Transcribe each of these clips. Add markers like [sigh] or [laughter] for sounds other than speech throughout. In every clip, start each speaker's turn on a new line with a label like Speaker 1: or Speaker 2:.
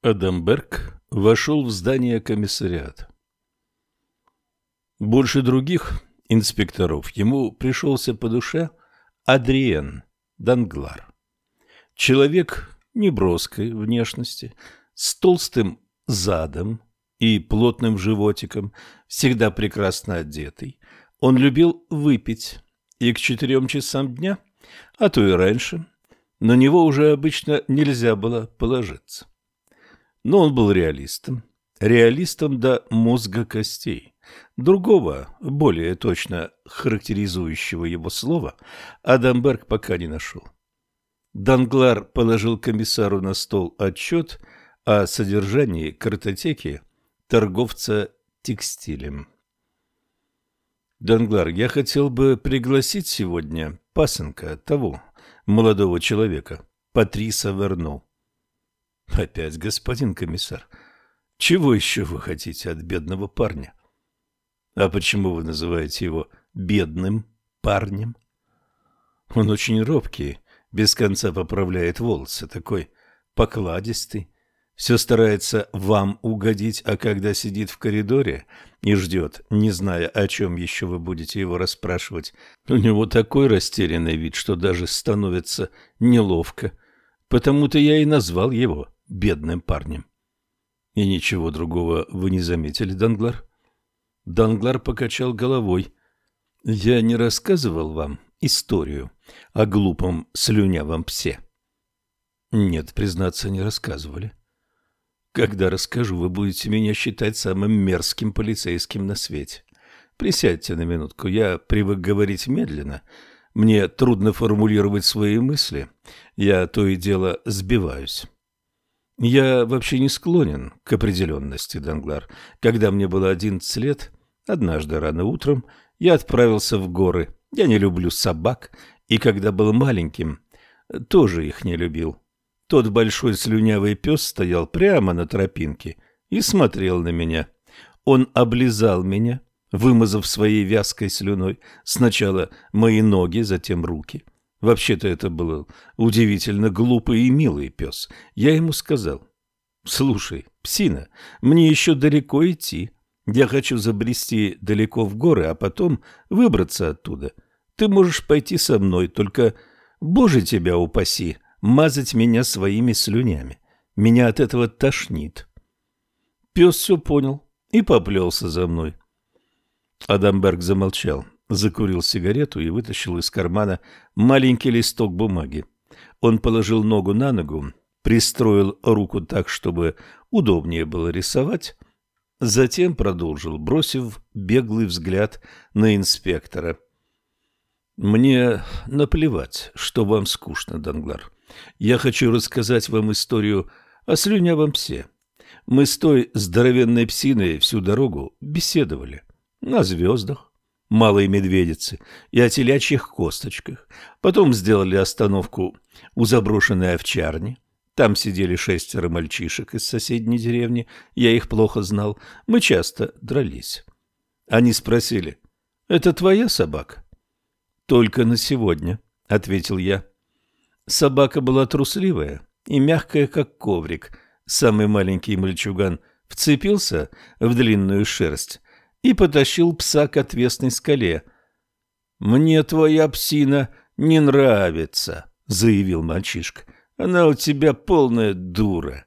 Speaker 1: Адамберг вошел в здание комиссариата. Больше других инспекторов ему пришелся по душе Адриен Данглар. Человек неброской внешности, с толстым задом и плотным животиком, всегда прекрасно одетый. Он любил выпить, и к четырем часам дня, а то и раньше, на него уже обычно нельзя было положиться. Но он был реалистом, реалистом до мозга костей. Другого, более точно характеризующего его слова, Адамберг пока не нашел. Данглар положил комиссару на стол отчет о содержании картотеки торговца текстилем. Данглар, я хотел бы пригласить сегодня пасынка того молодого человека, Патриса Верно. Опять, господин комиссар, чего еще вы хотите от бедного парня? А почему вы называете его бедным парнем? Он очень робкий, без конца поправляет волосы, такой покладистый, все старается вам угодить, а когда сидит в коридоре и ждет, не зная, о чем еще вы будете его расспрашивать, у него такой растерянный вид, что даже становится неловко. Потому-то я и назвал его бедным парнем. И ничего другого вы не заметили, Данглар? Данглар покачал головой. Я не рассказывал вам историю о глупом слюнявом псе. Нет, признаться, не рассказывали. Когда расскажу, вы будете меня считать самым мерзким полицейским на свете. Присядьте на минутку, я привык говорить медленно. Мне трудно формулировать свои мысли. Я то и дело сбиваюсь. Я вообще не склонен к определенности, Данглар. Когда мне было одиннадцать лет, однажды рано утром, я отправился в горы. Я не люблю собак, и когда был маленьким, тоже их не любил. Тот большой слюнявый пес стоял прямо на тропинке и смотрел на меня. Он облизал меня, вымазав своей вязкой слюной сначала мои ноги, затем руки. Вообще-то это был удивительно глупый и милый пес. Я ему сказал, «Слушай, псина, мне еще далеко идти. Я хочу забрести далеко в горы, а потом выбраться оттуда. Ты можешь пойти со мной, только, боже тебя упаси, мазать меня своими слюнями. Меня от этого тошнит. Пес все понял и поплелся за мной. Адамберг замолчал, закурил сигарету и вытащил из кармана маленький листок бумаги. Он положил ногу на ногу, пристроил руку так, чтобы удобнее было рисовать, затем продолжил, бросив беглый взгляд на инспектора. «Мне наплевать, что вам скучно, Данглар. Я хочу рассказать вам историю о слюнявом псе. Мы с той здоровенной псиной всю дорогу беседовали. На звездах, малой медведицы и о телячьих косточках. Потом сделали остановку у заброшенной овчарни. Там сидели шестеро мальчишек из соседней деревни. Я их плохо знал. Мы часто дрались. Они спросили, «Это твоя собака?» «Только на сегодня», — ответил я. Собака была трусливая и мягкая, как коврик. Самый маленький мальчуган вцепился в длинную шерсть и потащил пса к отвесной скале. «Мне твоя псина не нравится», — заявил мальчишка. «Она у тебя полная дура».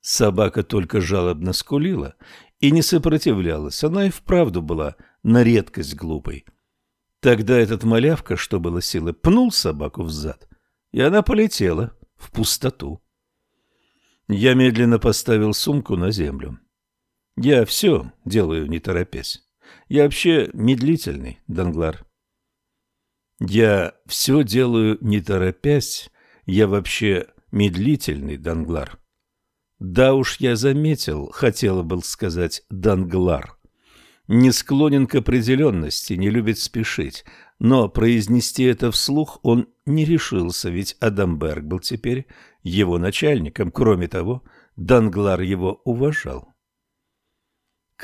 Speaker 1: Собака только жалобно скулила и не сопротивлялась. Она и вправду была на редкость глупой. Тогда этот малявка, что было силы, пнул собаку в зад и она полетела в пустоту. Я медленно поставил сумку на землю. Я все делаю не торопясь. Я вообще медлительный, Данглар. Я все делаю не торопясь. Я вообще медлительный, Данглар. Да уж я заметил, хотела бы сказать Данглар. Не склонен к определенности, не любит спешить но произнести это вслух он не решился, ведь Адамберг был теперь его начальником. Кроме того, Данглар его уважал.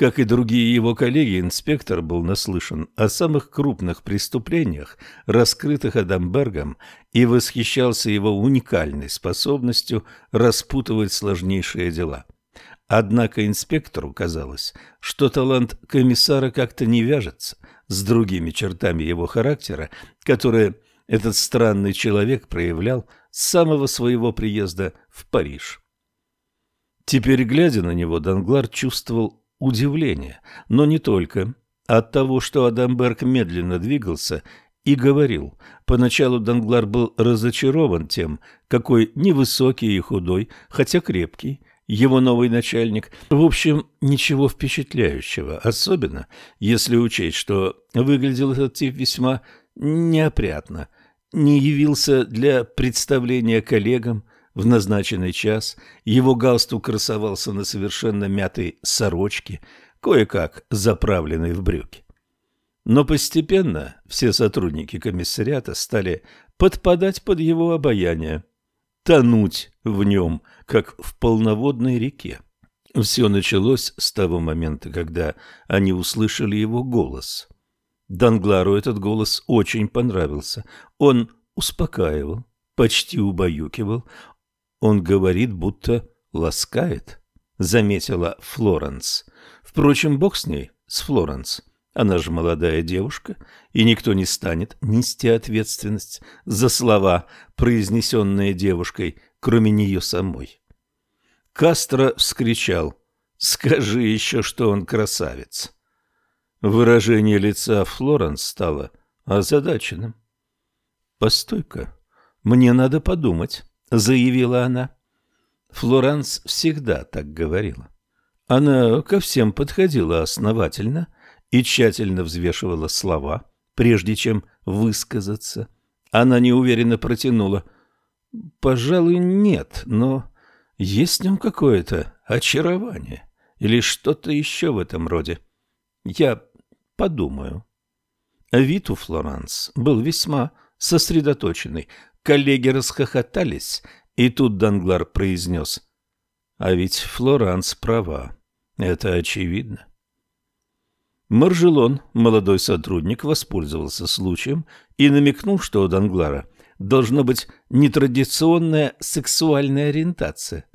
Speaker 1: Как и другие его коллеги, инспектор был наслышан о самых крупных преступлениях, раскрытых Адамбергом, и восхищался его уникальной способностью распутывать сложнейшие дела. Однако инспектору казалось, что талант комиссара как-то не вяжется с другими чертами его характера, которые этот странный человек проявлял с самого своего приезда в Париж. Теперь, глядя на него, Данглар чувствовал удивление, но не только. От того, что Адамберг медленно двигался и говорил. Поначалу Данглар был разочарован тем, какой невысокий и худой, хотя крепкий, его новый начальник. В общем, ничего впечатляющего, особенно если учесть, что выглядел этот тип весьма неопрятно, не явился для представления коллегам, в назначенный час его галстук красовался на совершенно мятой сорочке, кое-как заправленной в брюки. Но постепенно все сотрудники комиссариата стали подпадать под его обаяние, тонуть в нем, как в полноводной реке. Все началось с того момента, когда они услышали его голос. Данглару этот голос очень понравился. Он успокаивал, почти убаюкивал, он говорит, будто ласкает, заметила Флоренс. Впрочем, бог с ней, с Флоренс. Она же молодая девушка, и никто не станет нести ответственность за слова, произнесенные девушкой, кроме нее самой. Кастро вскричал «Скажи еще, что он красавец!» Выражение лица Флоренс стало озадаченным. «Постой-ка, мне надо подумать» заявила она. Флоранс всегда так говорила. Она ко всем подходила основательно и тщательно взвешивала слова, прежде чем высказаться. Она неуверенно протянула. «Пожалуй, нет, но есть в нем какое-то очарование или что-то еще в этом роде. Я подумаю». Вид у Флоранс был весьма сосредоточенный, Коллеги расхохотались, и тут Данглар произнес. А ведь Флоранс права. Это очевидно. Маржелон, молодой сотрудник, воспользовался случаем и намекнул, что у Данглара должна быть нетрадиционная сексуальная ориентация.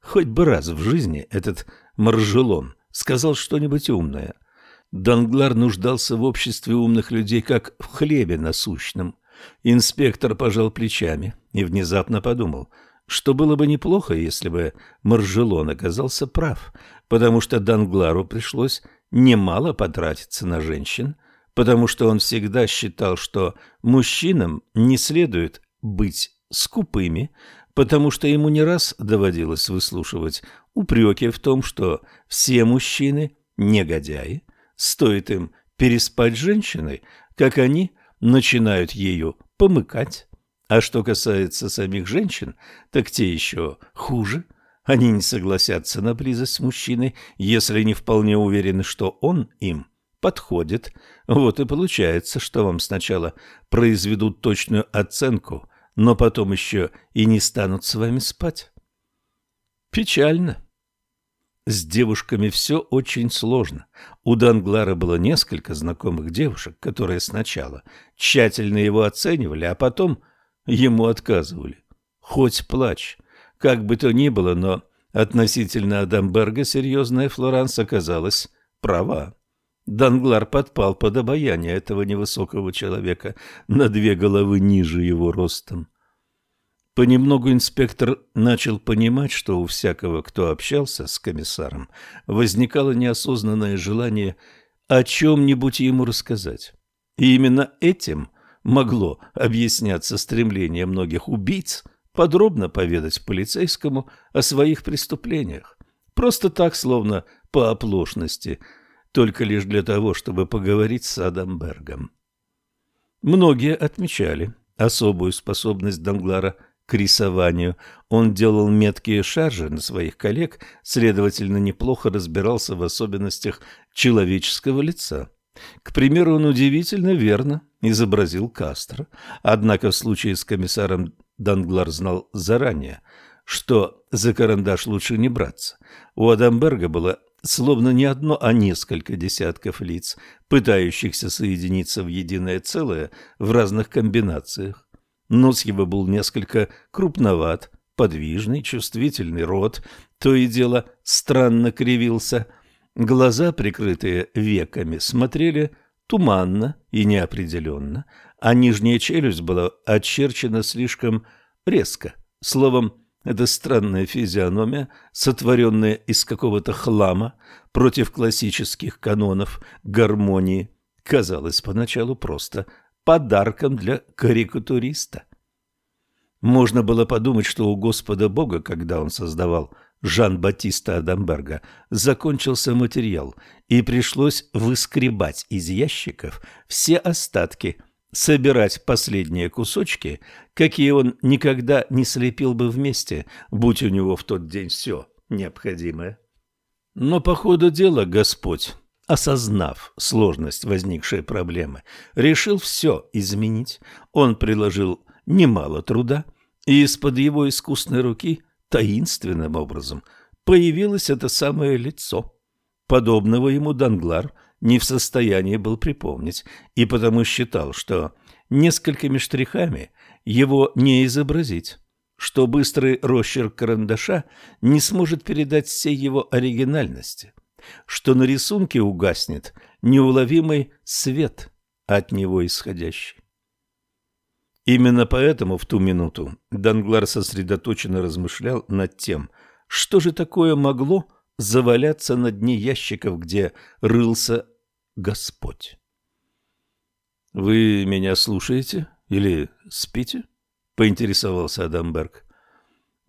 Speaker 1: Хоть бы раз в жизни этот Маржелон сказал что-нибудь умное. Данглар нуждался в обществе умных людей, как в хлебе насущном. Инспектор пожал плечами и внезапно подумал, что было бы неплохо, если бы Маржелон оказался прав, потому что Данглару пришлось немало потратиться на женщин, потому что он всегда считал, что мужчинам не следует быть скупыми, потому что ему не раз доводилось выслушивать упреки в том, что все мужчины – негодяи, стоит им переспать с женщиной, как они начинают ею помыкать. А что касается самих женщин, так те еще хуже. Они не согласятся на близость с мужчиной, если не вполне уверены, что он им подходит. Вот и получается, что вам сначала произведут точную оценку, но потом еще и не станут с вами спать. Печально. С девушками все очень сложно. У Данглара было несколько знакомых девушек, которые сначала тщательно его оценивали, а потом ему отказывали. Хоть плачь. Как бы то ни было, но относительно Адамберга серьезная Флоранс оказалась права. Данглар подпал под обаяние этого невысокого человека на две головы ниже его ростом. Понемногу инспектор начал понимать, что у всякого, кто общался с комиссаром, возникало неосознанное желание о чем-нибудь ему рассказать. И именно этим могло объясняться стремление многих убийц подробно поведать полицейскому о своих преступлениях. Просто так, словно по оплошности, только лишь для того, чтобы поговорить с Адамбергом. Многие отмечали особую способность Данглара – к рисованию. Он делал меткие шаржи на своих коллег, следовательно, неплохо разбирался в особенностях человеческого лица. К примеру, он удивительно верно изобразил Кастро, однако в случае с комиссаром Данглар знал заранее, что за карандаш лучше не браться. У Адамберга было словно не одно, а несколько десятков лиц, пытающихся соединиться в единое целое в разных комбинациях. Нос его был несколько крупноват, подвижный, чувствительный рот, то и дело странно кривился. Глаза, прикрытые веками, смотрели туманно и неопределенно, а нижняя челюсть была очерчена слишком резко. Словом, эта странная физиономия, сотворенная из какого-то хлама против классических канонов гармонии, казалась поначалу просто подарком для карикатуриста. Можно было подумать, что у Господа Бога, когда он создавал Жан-Батиста Адамберга, закончился материал, и пришлось выскребать из ящиков все остатки – собирать последние кусочки, какие он никогда не слепил бы вместе, будь у него в тот день все необходимое. Но по ходу дела Господь, осознав сложность возникшей проблемы, решил все изменить. Он приложил немало труда, и из-под его искусной руки таинственным образом появилось это самое лицо. Подобного ему Данглар – не в состоянии был припомнить, и потому считал, что несколькими штрихами его не изобразить, что быстрый росчерк карандаша не сможет передать всей его оригинальности, что на рисунке угаснет неуловимый свет от него исходящий. Именно поэтому в ту минуту Данглар сосредоточенно размышлял над тем, что же такое могло заваляться на дне ящиков, где рылся Господь. «Вы меня слушаете или спите?» — поинтересовался Адамберг.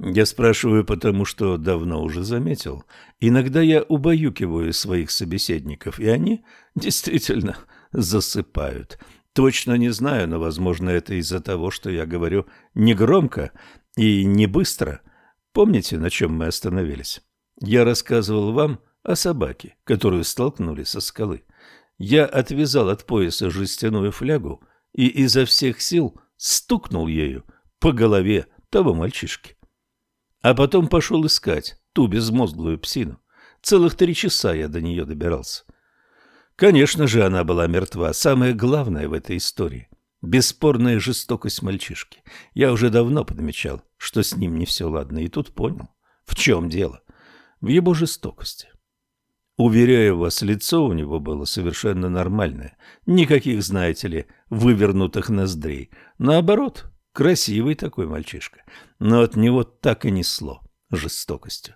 Speaker 1: «Я спрашиваю, потому что давно уже заметил. Иногда я убаюкиваю своих собеседников, и они действительно засыпают. Точно не знаю, но, возможно, это из-за того, что я говорю не громко и не быстро. Помните, на чем мы остановились? Я рассказывал вам о собаке, которую столкнули со скалы. Я отвязал от пояса жестяную флягу и изо всех сил стукнул ею по голове того мальчишки. А потом пошел искать ту безмозглую псину. Целых три часа я до нее добирался. Конечно же, она была мертва. Самое главное в этой истории — бесспорная жестокость мальчишки. Я уже давно подмечал, что с ним не все ладно, и тут понял, в чем дело. В его жестокости. Уверяю вас, лицо у него было совершенно нормальное. Никаких, знаете ли, вывернутых ноздрей. Наоборот, красивый такой мальчишка. Но от него так и несло жестокостью.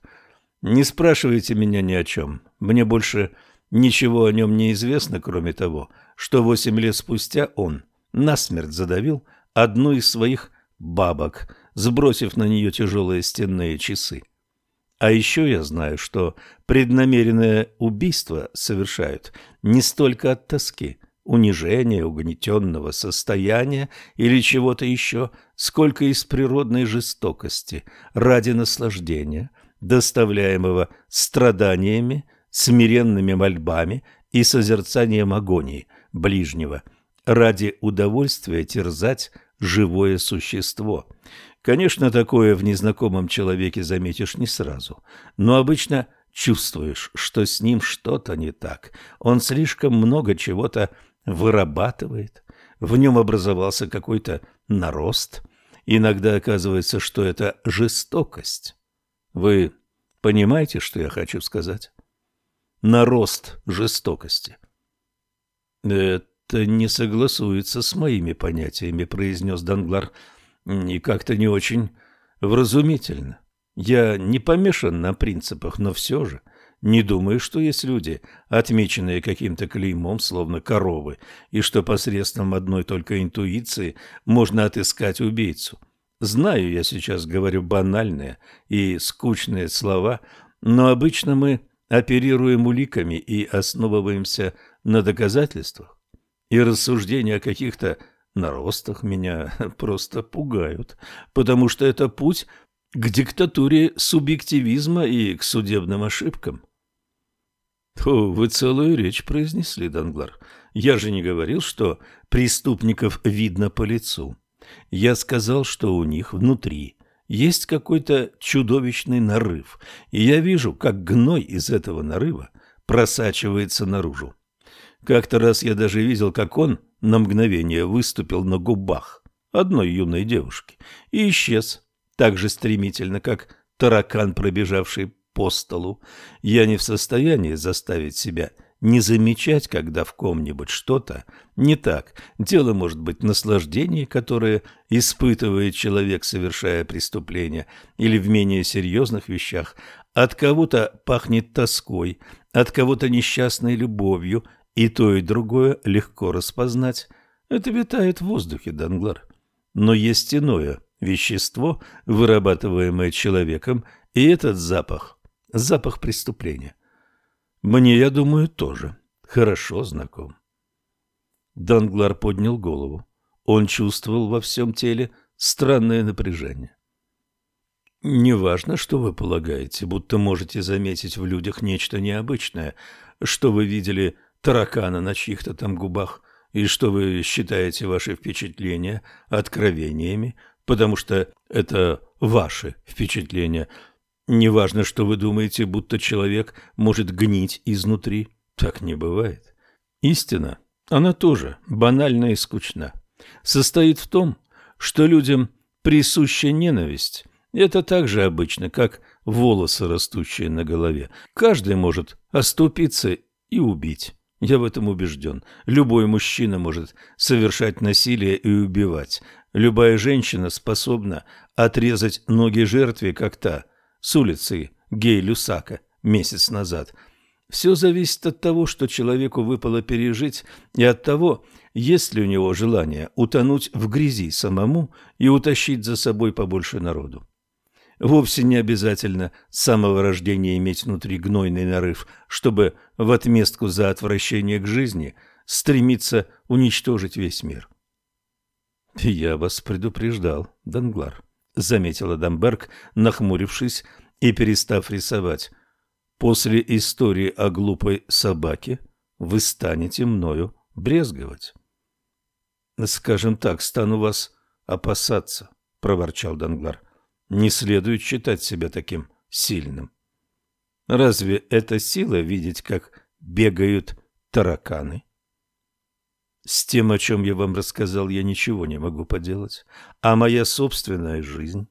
Speaker 1: Не спрашивайте меня ни о чем. Мне больше ничего о нем не известно, кроме того, что восемь лет спустя он насмерть задавил одну из своих бабок, сбросив на нее тяжелые стенные часы. А еще я знаю, что преднамеренное убийство совершают не столько от тоски, унижения, угнетенного состояния или чего-то еще, сколько из природной жестокости, ради наслаждения, доставляемого страданиями, смиренными мольбами и созерцанием агонии ближнего, ради удовольствия терзать живое существо. Конечно, такое в незнакомом человеке заметишь не сразу, но обычно чувствуешь, что с ним что-то не так. Он слишком много чего-то вырабатывает, в нем образовался какой-то нарост. Иногда оказывается, что это жестокость. Вы понимаете, что я хочу сказать? Нарост жестокости. Это не согласуется с моими понятиями, произнес Данглар и как-то не очень вразумительно. Я не помешан на принципах, но все же не думаю, что есть люди, отмеченные каким-то клеймом, словно коровы, и что посредством одной только интуиции можно отыскать убийцу. Знаю, я сейчас говорю банальные и скучные слова, но обычно мы оперируем уликами и основываемся на доказательствах. И рассуждения о каких-то наростах меня [laughs] просто пугают, потому что это путь к диктатуре субъективизма и к судебным ошибкам. О, вы целую речь произнесли, Данглар. Я же не говорил, что преступников видно по лицу. Я сказал, что у них внутри есть какой-то чудовищный нарыв, и я вижу, как гной из этого нарыва просачивается наружу. Как-то раз я даже видел, как он на мгновение выступил на губах одной юной девушки и исчез так же стремительно, как таракан, пробежавший по столу. Я не в состоянии заставить себя не замечать, когда в ком-нибудь что-то не так. Дело может быть в наслаждении, которое испытывает человек, совершая преступление, или в менее серьезных вещах. От кого-то пахнет тоской, от кого-то несчастной любовью, и то, и другое легко распознать. Это витает в воздухе, Данглар. Но есть иное вещество, вырабатываемое человеком, и этот запах – запах преступления. Мне, я думаю, тоже хорошо знаком. Данглар поднял голову. Он чувствовал во всем теле странное напряжение. «Неважно, что вы полагаете, будто можете заметить в людях нечто необычное, что вы видели таракана на чьих-то там губах, и что вы считаете ваши впечатления откровениями, потому что это ваши впечатления – Неважно, что вы думаете, будто человек может гнить изнутри. Так не бывает. Истина, она тоже банальна и скучна. Состоит в том, что людям присуща ненависть. Это так же обычно, как волосы, растущие на голове. Каждый может оступиться и убить. Я в этом убежден. Любой мужчина может совершать насилие и убивать. Любая женщина способна отрезать ноги жертве, как та – с улицы Гей-Люсака месяц назад. Все зависит от того, что человеку выпало пережить, и от того, есть ли у него желание утонуть в грязи самому и утащить за собой побольше народу. Вовсе не обязательно с самого рождения иметь внутри гнойный нарыв, чтобы в отместку за отвращение к жизни стремиться уничтожить весь мир. «Я вас предупреждал, Данглар», — заметила Дамберг, нахмурившись и перестав рисовать. «После истории о глупой собаке вы станете мною брезговать». «Скажем так, стану вас опасаться», — проворчал Данглар. «Не следует считать себя таким сильным». «Разве это сила видеть, как бегают тараканы?» С тем, о чем я вам рассказал, я ничего не могу поделать. А моя собственная жизнь...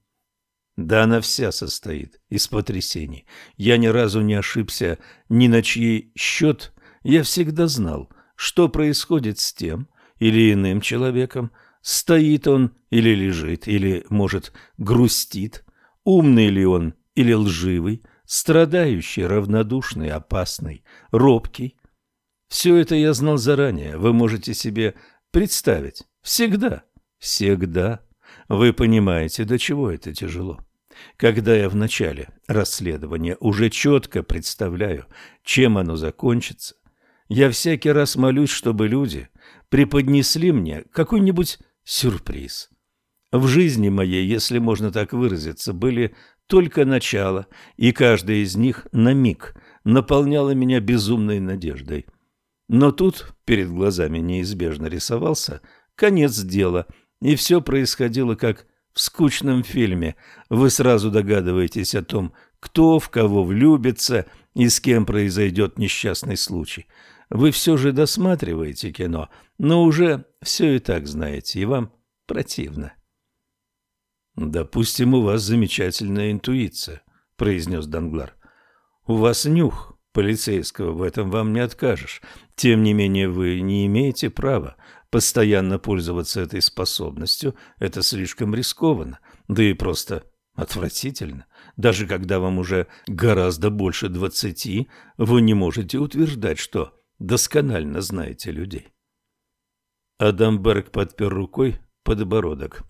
Speaker 1: Да она вся состоит из потрясений. Я ни разу не ошибся ни на чьей счет. Я всегда знал, что происходит с тем или иным человеком. Стоит он или лежит, или, может, грустит. Умный ли он или лживый, страдающий, равнодушный, опасный, робкий. Все это я знал заранее, вы можете себе представить. Всегда, всегда. Вы понимаете, до чего это тяжело. Когда я в начале расследования уже четко представляю, чем оно закончится, я всякий раз молюсь, чтобы люди преподнесли мне какой-нибудь сюрприз. В жизни моей, если можно так выразиться, были только начало, и каждая из них на миг наполняла меня безумной надеждой. Но тут перед глазами неизбежно рисовался конец дела, и все происходило как в скучном фильме. Вы сразу догадываетесь о том, кто в кого влюбится и с кем произойдет несчастный случай. Вы все же досматриваете кино, но уже все и так знаете, и вам противно. «Допустим, у вас замечательная интуиция», — произнес Данглар. «У вас нюх, полицейского, в этом вам не откажешь. Тем не менее, вы не имеете права постоянно пользоваться этой способностью. Это слишком рискованно, да и просто отвратительно. Даже когда вам уже гораздо больше двадцати, вы не можете утверждать, что досконально знаете людей. Адамберг подпер рукой подбородок.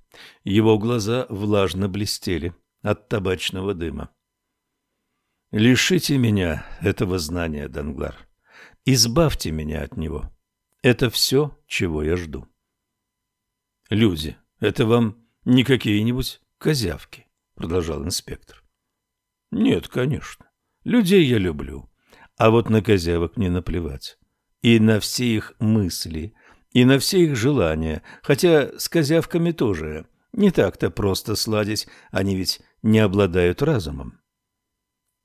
Speaker 1: Его глаза влажно блестели от табачного дыма. Лишите меня этого знания, Данглар. Избавьте меня от него. Это все, чего я жду. Люди, это вам не какие-нибудь козявки, продолжал инспектор. Нет, конечно. Людей я люблю, а вот на козявок мне наплевать. И на все их мысли, и на все их желания, хотя с козявками тоже Не так-то просто сладить, они ведь не обладают разумом.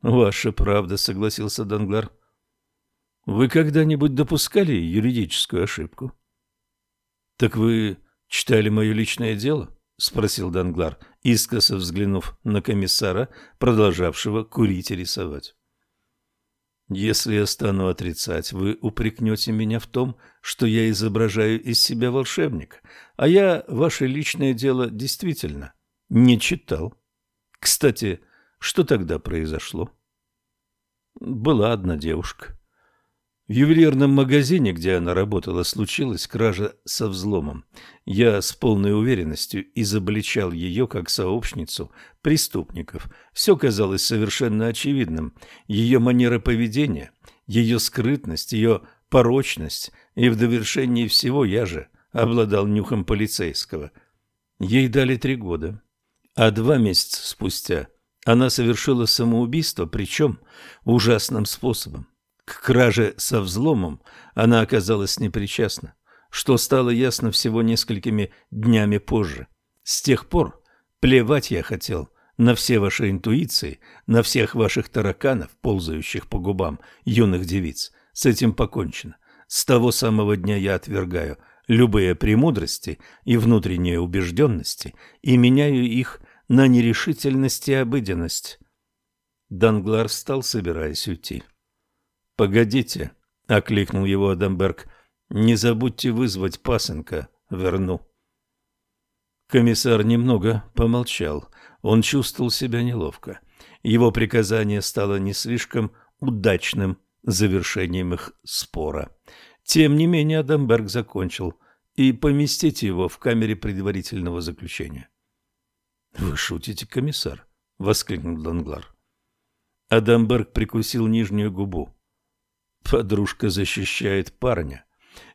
Speaker 1: Ваша правда, согласился Данглар. Вы когда-нибудь допускали юридическую ошибку? Так вы читали мое личное дело? спросил Данглар, искоса взглянув на комиссара, продолжавшего курить и рисовать. Если я стану отрицать, вы упрекнете меня в том, что я изображаю из себя волшебника, а я ваше личное дело действительно не читал. Кстати, что тогда произошло? Была одна девушка. В ювелирном магазине, где она работала, случилась кража со взломом. Я с полной уверенностью изобличал ее как сообщницу преступников. Все казалось совершенно очевидным. Ее манера поведения, ее скрытность, ее порочность, и в довершении всего я же обладал нюхом полицейского. Ей дали три года, а два месяца спустя она совершила самоубийство, причем ужасным способом. К краже со взломом она оказалась непричастна, что стало ясно всего несколькими днями позже. С тех пор плевать я хотел на все ваши интуиции, на всех ваших тараканов, ползающих по губам юных девиц. С этим покончено. С того самого дня я отвергаю любые премудрости и внутренние убежденности и меняю их на нерешительность и обыденность. Данглар встал, собираясь уйти. «Погодите», — окликнул его Адамберг, — «не забудьте вызвать пасынка, верну». Комиссар немного помолчал. Он чувствовал себя неловко. Его приказание стало не слишком удачным завершением их спора. Тем не менее Адамберг закончил и поместите его в камере предварительного заключения. — Вы шутите, комиссар? — воскликнул Данглар. Адамберг прикусил нижнюю губу. Подружка защищает парня.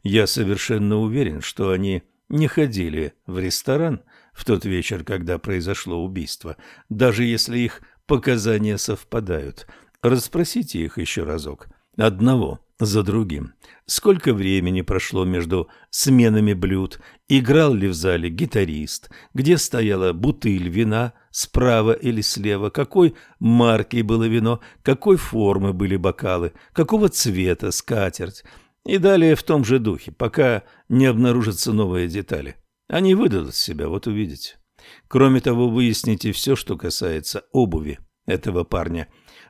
Speaker 1: Я совершенно уверен, что они не ходили в ресторан в тот вечер, когда произошло убийство, даже если их показания совпадают. Расспросите их еще разок. Одного за другим. Сколько времени прошло между сменами блюд? Играл ли в зале гитарист? Где стояла бутыль вина? Справа или слева? Какой марки было вино? Какой формы были бокалы? Какого цвета скатерть? И далее в том же духе, пока не обнаружатся новые детали. Они выдадут себя, вот увидите. Кроме того, выясните все, что касается обуви этого парня.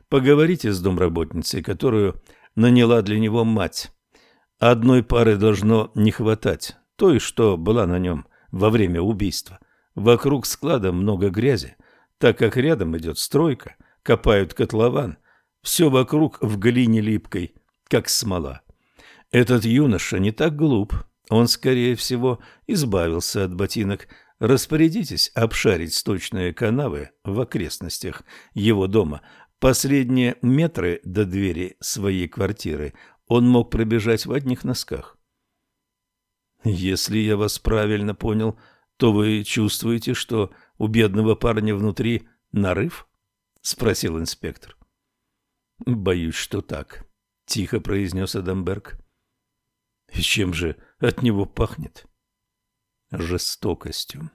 Speaker 1: Поговорите с домработницей, которую наняла для него мать. Одной пары должно не хватать, той, что была на нем во время убийства. Вокруг склада много грязи, так как рядом идет стройка, копают котлован. Все вокруг в глине липкой, как смола. Этот юноша не так глуп, он, скорее всего, избавился от ботинок. Распорядитесь обшарить сточные канавы в окрестностях его дома, Последние метры до двери своей квартиры он мог пробежать в одних носках. «Если я вас правильно понял, то вы чувствуете, что у бедного парня внутри нарыв?» — спросил инспектор. «Боюсь, что так», — тихо произнес Адамберг. «И чем же от него пахнет?» «Жестокостью.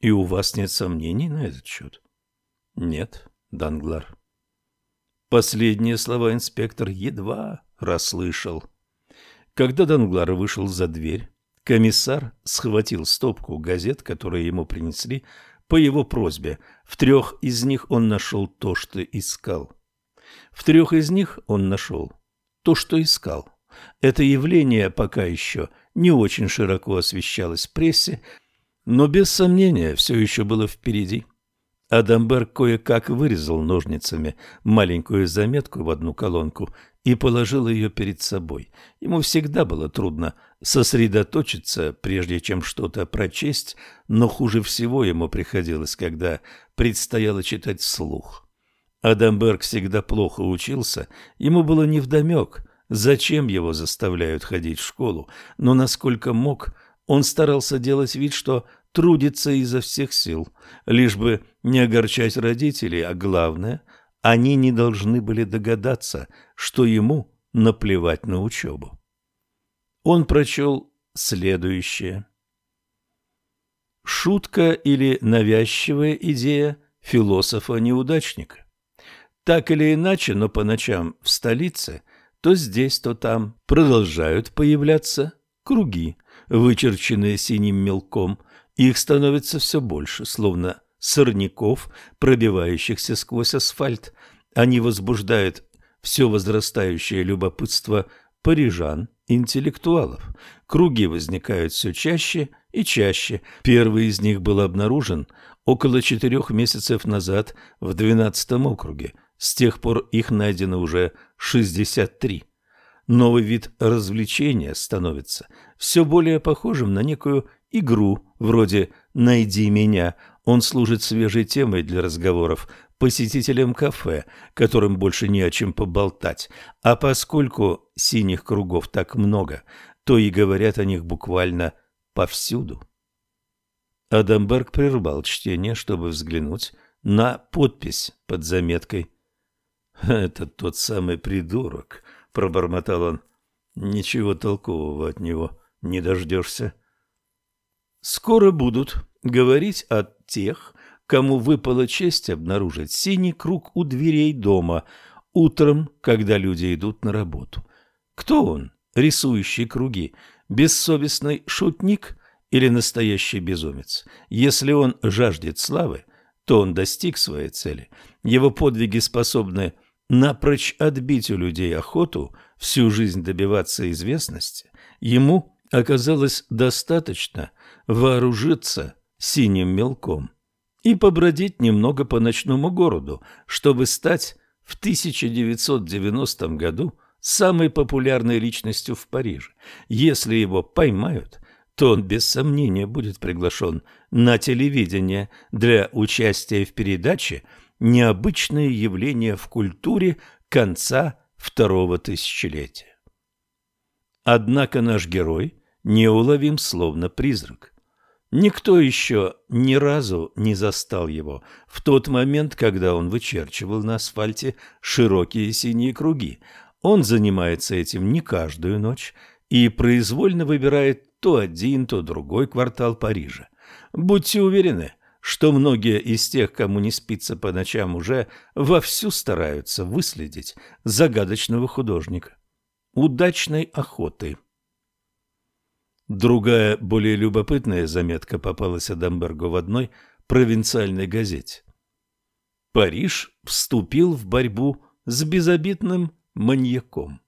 Speaker 1: И у вас нет сомнений на этот счет?» «Нет, Данглар». Последние слова инспектор едва расслышал. Когда Данглар вышел за дверь, комиссар схватил стопку газет, которые ему принесли, по его просьбе. В трех из них он нашел то, что искал. В трех из них он нашел то, что искал. Это явление пока еще не очень широко освещалось в прессе, но без сомнения все еще было впереди. Адамберг кое-как вырезал ножницами маленькую заметку в одну колонку и положил ее перед собой. Ему всегда было трудно сосредоточиться, прежде чем что-то прочесть, но хуже всего ему приходилось, когда предстояло читать вслух. Адамберг всегда плохо учился, ему было невдомек, зачем его заставляют ходить в школу, но насколько мог, он старался делать вид, что трудится изо всех сил, лишь бы не огорчать родителей, а главное, они не должны были догадаться, что ему наплевать на учебу. Он прочел следующее. шутка или навязчивая идея философа-неудачника. Так или иначе, но по ночам в столице, то здесь, то там продолжают появляться круги, вычерченные синим мелком. Их становится все больше, словно сорняков, пробивающихся сквозь асфальт. Они возбуждают все возрастающее любопытство парижан, интеллектуалов. Круги возникают все чаще и чаще. Первый из них был обнаружен около четырех месяцев назад в 12 округе. С тех пор их найдено уже 63. Новый вид развлечения становится все более похожим на некую игру, вроде «найди меня». Он служит свежей темой для разговоров посетителям кафе, которым больше не о чем поболтать. А поскольку синих кругов так много, то и говорят о них буквально повсюду. Адамберг прервал чтение, чтобы взглянуть на подпись под заметкой. «Это тот самый придурок», — пробормотал он. «Ничего толкового от него не дождешься». «Скоро будут говорить о тех, кому выпала честь обнаружить синий круг у дверей дома утром, когда люди идут на работу. Кто он, рисующий круги? Бессовестный шутник или настоящий безумец? Если он жаждет славы, то он достиг своей цели. Его подвиги способны напрочь отбить у людей охоту всю жизнь добиваться известности. Ему оказалось достаточно вооружиться синим мелком и побродить немного по ночному городу, чтобы стать в 1990 году самой популярной личностью в Париже. Если его поймают, то он без сомнения будет приглашен на телевидение для участия в передаче «Необычные явления в культуре конца второго тысячелетия». Однако наш герой неуловим словно призрак. Никто еще ни разу не застал его в тот момент, когда он вычерчивал на асфальте широкие синие круги. Он занимается этим не каждую ночь и произвольно выбирает то один, то другой квартал Парижа. Будьте уверены, что многие из тех, кому не спится по ночам, уже вовсю стараются выследить загадочного художника. Удачной охоты! Другая, более любопытная заметка попалась Адамбергу в одной провинциальной газете. Париж вступил в борьбу с безобидным маньяком.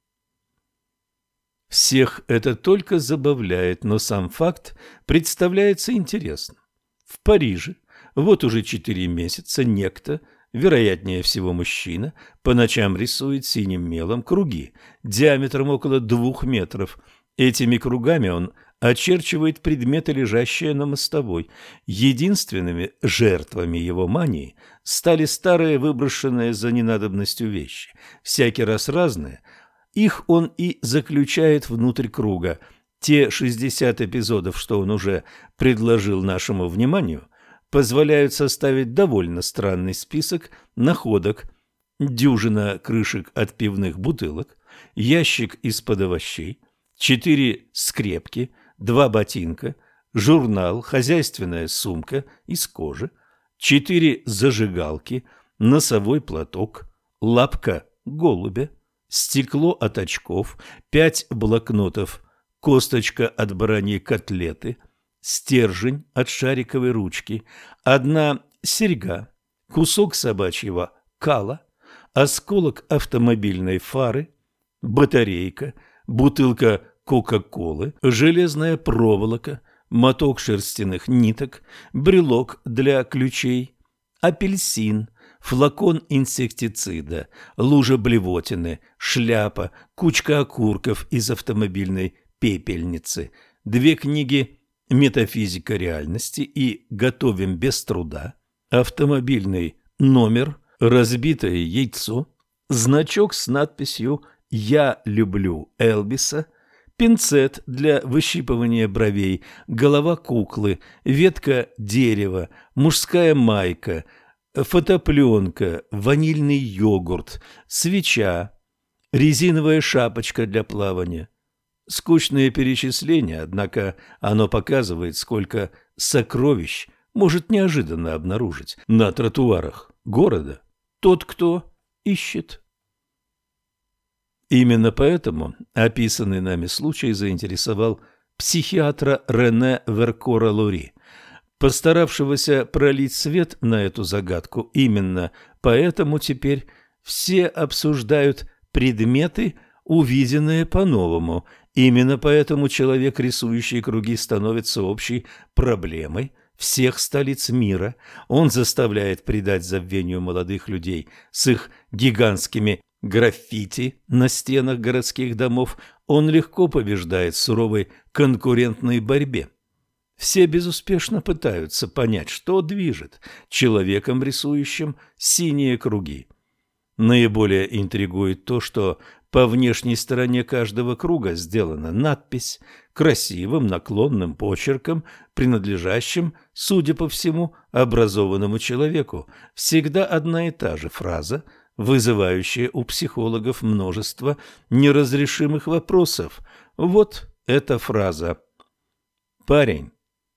Speaker 1: Всех это только забавляет, но сам факт представляется интересным. В Париже вот уже четыре месяца некто, вероятнее всего мужчина, по ночам рисует синим мелом круги диаметром около двух метров. Этими кругами он очерчивает предметы, лежащие на мостовой. Единственными жертвами его мании стали старые, выброшенные за ненадобностью вещи. Всякий раз разные. Их он и заключает внутрь круга. Те 60 эпизодов, что он уже предложил нашему вниманию, позволяют составить довольно странный список находок. Дюжина крышек от пивных бутылок, ящик из-под овощей, четыре скрепки – два ботинка, журнал, хозяйственная сумка из кожи, четыре зажигалки, носовой платок, лапка голубя, стекло от очков, пять блокнотов, косточка от бараньей котлеты, стержень от шариковой ручки, одна серьга, кусок собачьего кала, осколок автомобильной фары, батарейка, бутылка кока-колы, железная проволока, моток шерстяных ниток, брелок для ключей, апельсин, флакон инсектицида, лужа блевотины, шляпа, кучка окурков из автомобильной пепельницы, две книги «Метафизика реальности» и «Готовим без труда», автомобильный номер, разбитое яйцо, значок с надписью «Я люблю Элбиса», пинцет для выщипывания бровей, голова куклы, ветка дерева, мужская майка, фотопленка, ванильный йогурт, свеча, резиновая шапочка для плавания. Скучное перечисление, однако оно показывает, сколько сокровищ может неожиданно обнаружить на тротуарах города тот, кто ищет. Именно поэтому описанный нами случай заинтересовал психиатра Рене Веркора Лури, постаравшегося пролить свет на эту загадку. Именно поэтому теперь все обсуждают предметы, увиденные по-новому. Именно поэтому человек, рисующий круги, становится общей проблемой всех столиц мира. Он заставляет придать забвению молодых людей с их гигантскими граффити на стенах городских домов. Он легко побеждает в суровой конкурентной борьбе. Все безуспешно пытаются понять, что движет человеком, рисующим синие круги. Наиболее интригует то, что по внешней стороне каждого круга сделана надпись красивым наклонным почерком, принадлежащим, судя по всему, образованному человеку. Всегда одна и та же фраза, вызывающая у психологов множество неразрешимых вопросов. Вот эта фраза. «Парень,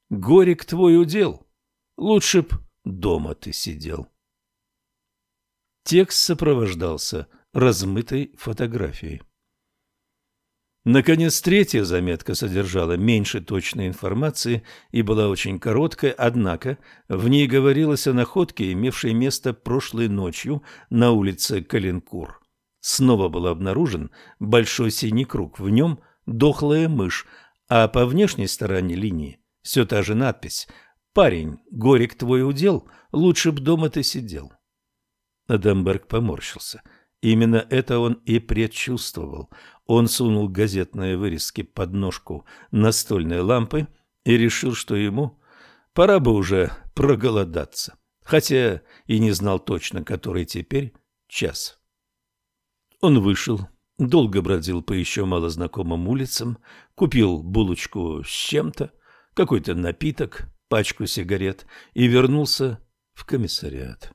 Speaker 1: горек твой удел, лучше б дома ты сидел». Текст сопровождался размытой фотографией. Наконец, третья заметка содержала меньше точной информации и была очень короткой, однако в ней говорилось о находке, имевшей место прошлой ночью на улице Калинкур. Снова был обнаружен большой синий круг, в нем дохлая мышь, а по внешней стороне линии все та же надпись «Парень, горек твой удел, лучше б дома ты сидел». Адамберг поморщился. Именно это он и предчувствовал. Он сунул газетные вырезки под ножку настольной лампы и решил, что ему пора бы уже проголодаться, хотя и не знал точно, который теперь час. Он вышел, долго бродил по еще малознакомым улицам, купил булочку с чем-то, какой-то напиток, пачку сигарет и вернулся в комиссариат.